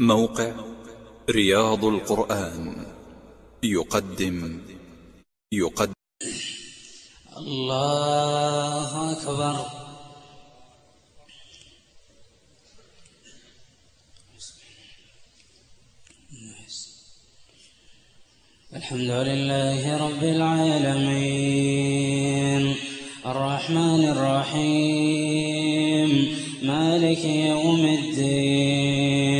موقع رياض القرآن. يقدم. يقدم. الله أكبر. الحمد لله رب العالمين. الرحمن الرحيم. مالك يوم الدين.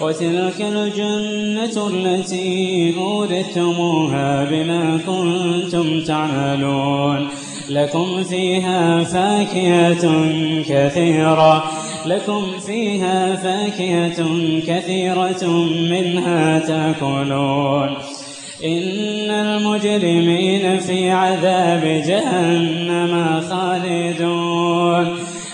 وتلك الجنة التي أورثتموها بما كنتم تعملون. لكم فيها فاكهة كثيرة. لكم فيها فاكهة كثيرة منها تأكلون. إن المجرمين في عذاب جهنم خالدون.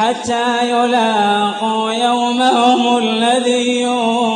حتى يلاقوا يومهم الذي يوعدون